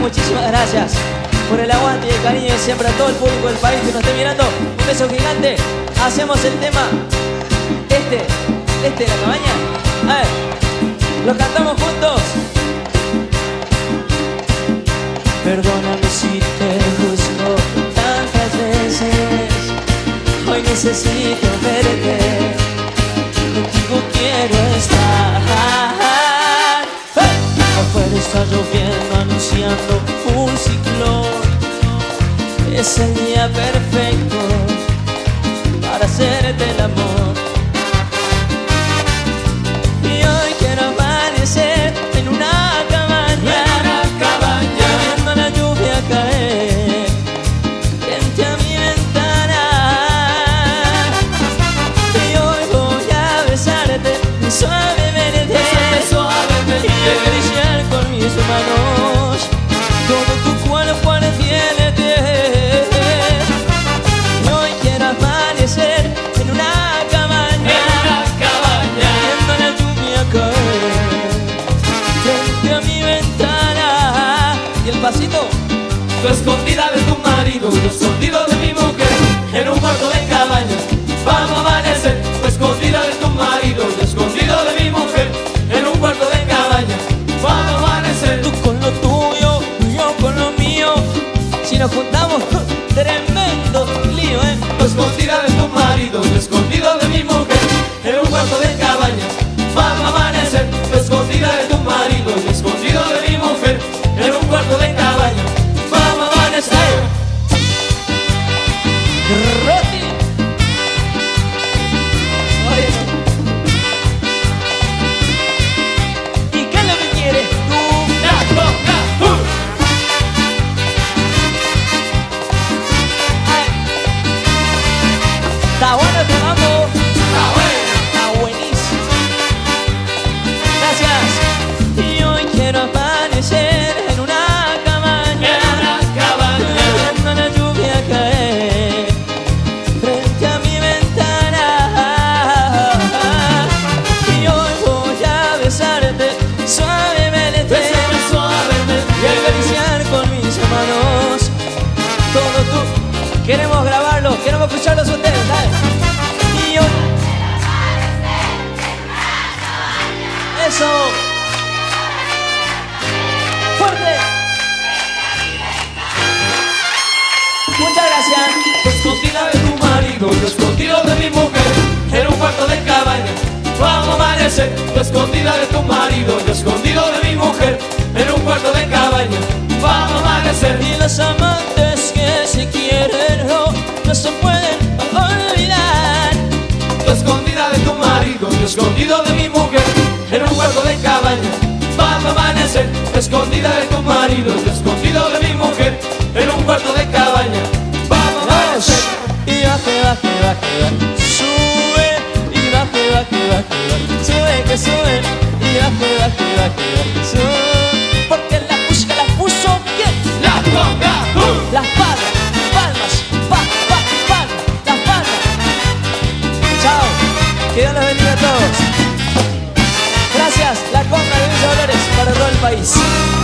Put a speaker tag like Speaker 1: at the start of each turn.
Speaker 1: muchísimas gracias por el aguante y el cariño de siempre a todo el público del país que nos esté mirando. Un beso gigante. Hacemos el tema. Este, este de la cabaña. A ver, lo cantamos juntos. Perdóname necesito verte. Contigo quiero estar. Afuera está lloviendo anunciando un ciclón. Es el día perfecto para hacerte el amor. Pasito.
Speaker 2: Tú escondida de tu marido, yo escondido de mi mujer, en un cuarto de cabaña. Vamos a amanecer, tú escondida de tu marido, yo escondido de mi mujer, en un cuarto de cabaña. Vamos a amanecer. Tú
Speaker 1: con lo tuyo, yo con lo mío. Si nos juntamos, Está bueno este mambo. Está
Speaker 2: bueno.
Speaker 1: Está buenísimo. Gracias. Y hoy quiero amanecer en una cabaña. En una
Speaker 2: cabaña.
Speaker 1: Viendo la lluvia caer frente a mi ventana. Y hoy voy a besarte suavemente
Speaker 2: suavemente. y
Speaker 1: acariciar con mis manos todo tú. Queremos grabarlo, queremos escucharlos a ustedes,
Speaker 2: amanecer, escondida de tu marido, escondido de mi mujer, en un cuarto de cabaña, vamos a amanecer.
Speaker 1: Y los amantes que se quieren no, se pueden olvidar.
Speaker 2: Tú escondida de tu marido, escondido de mi mujer, en un cuarto de cabaña, vamos a amanecer. Escondida de tu marido, escondido de mi mujer, en un cuarto de cabaña, vamos a amanecer.
Speaker 1: Y va, que va. que va. Porque la música la puso ¿quién? La
Speaker 2: conga.
Speaker 1: Las palmas, palmas, pa, pa, palmas, las palmas. Chao, que Dios los bendiga a todos. Gracias, la conga de Luis Dolores para todo el país.